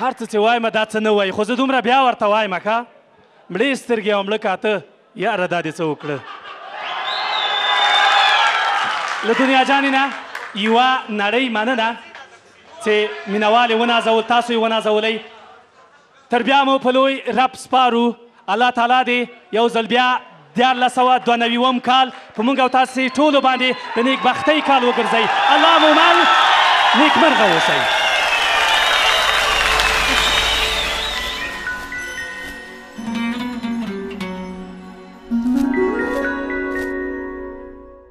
هر څه چې وایم دا څه نه وایي خو زه دومره بیا ورته وایم ښه مړې سترګې او مړه کاته یاره دا دې څه وکړه له دنیا جانې نه یوه نړۍ مننه چې مینوال یې ونازول تاسو یې ونازولئ تر بیا مو په لوی رب سپارو الله تعالی دې یو ځل بیا دیارلس سوه دوه نوي اووم کال په موږ او تاسې ټولو باندې د نیکبختۍ کال وګرځوي الله مو مل نیکمرغه اوسئ